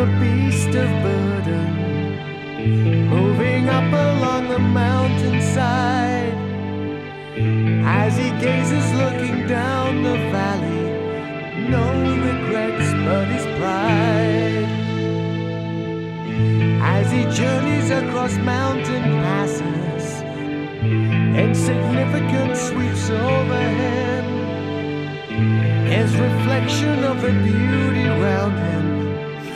a beast of burden, moving up along the mountainside. As he gazes, looking down the valley, no regrets but his pride. As he journeys across mountain passes, insignificant sweeps over him. His reflection of the beauty round him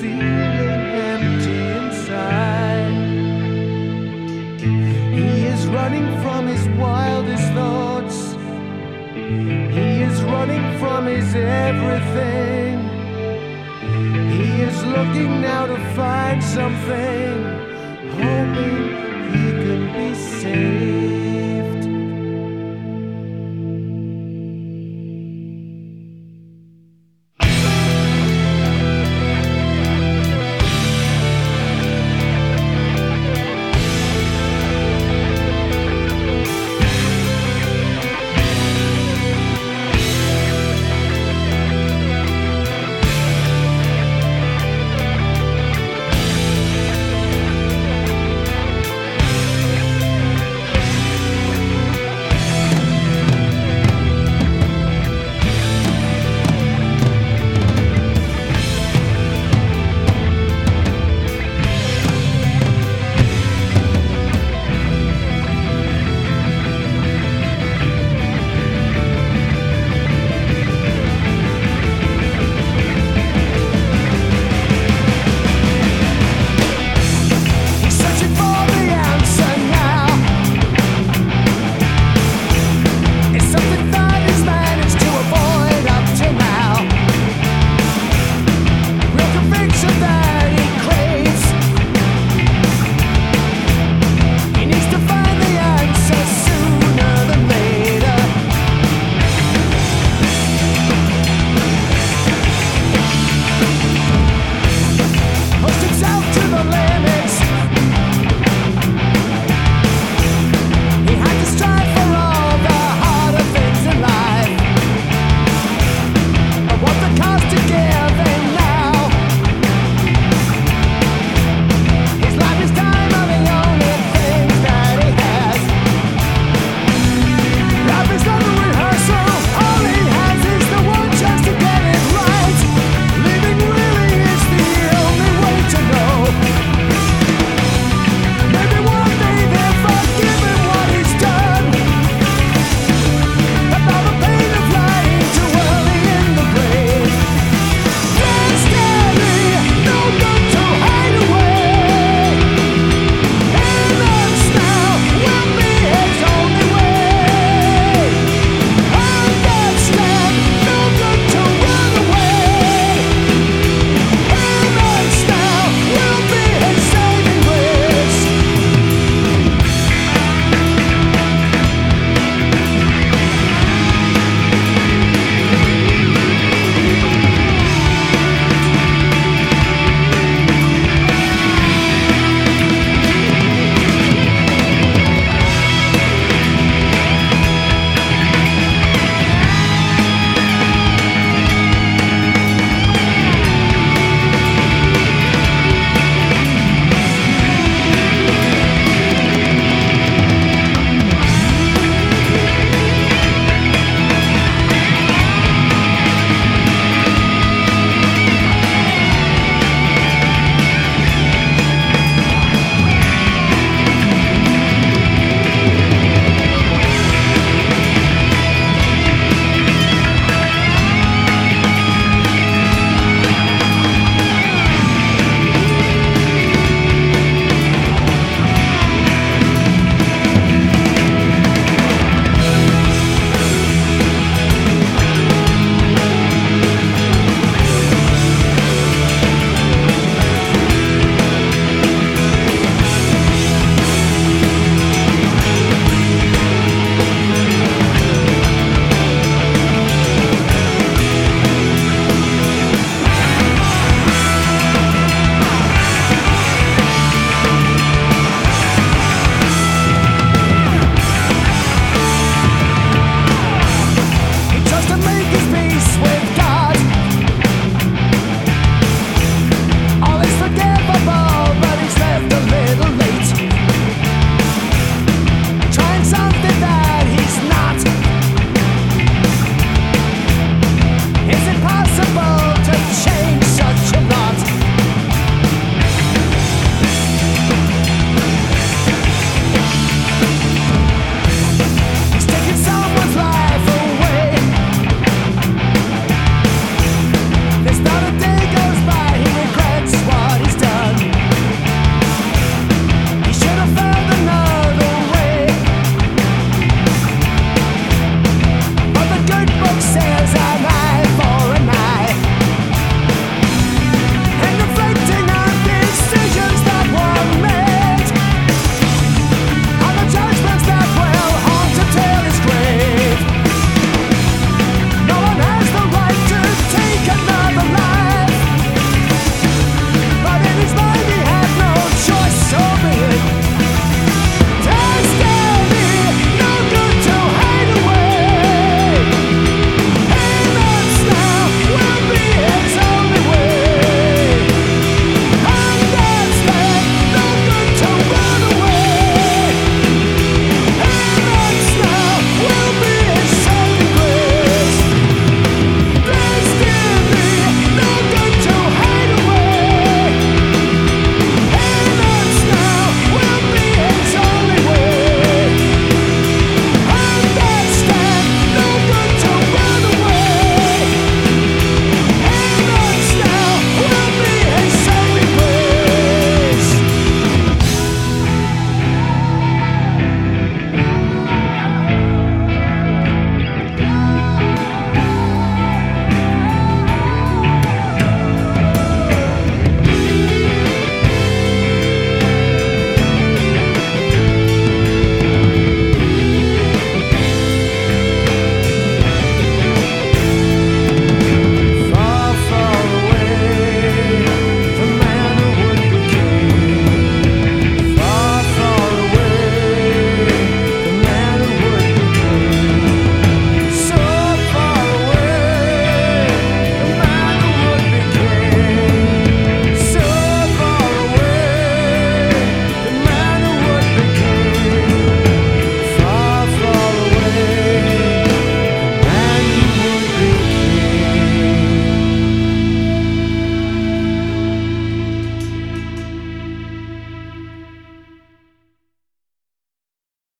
feeling empty inside. He is running from his wildest thoughts. He is running from his everything. He is looking now to find something, hoping he can be saved.